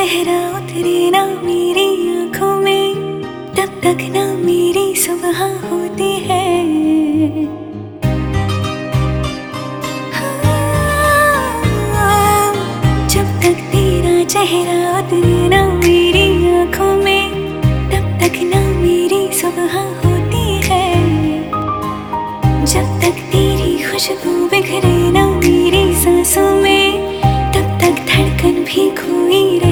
चेहरा उतरे ना मेरी आँखों में, तब तक ना मेरी सुबह होती है, हाँ, जब तक तेरा चेहरा उतरे ना मेरी आँखों में, तब तक ना मेरी सुबह होती है। जब तक तेरी खुशबू बिखरे ना मेरी सांसों में, तब तक धड़कन भी खोई रहे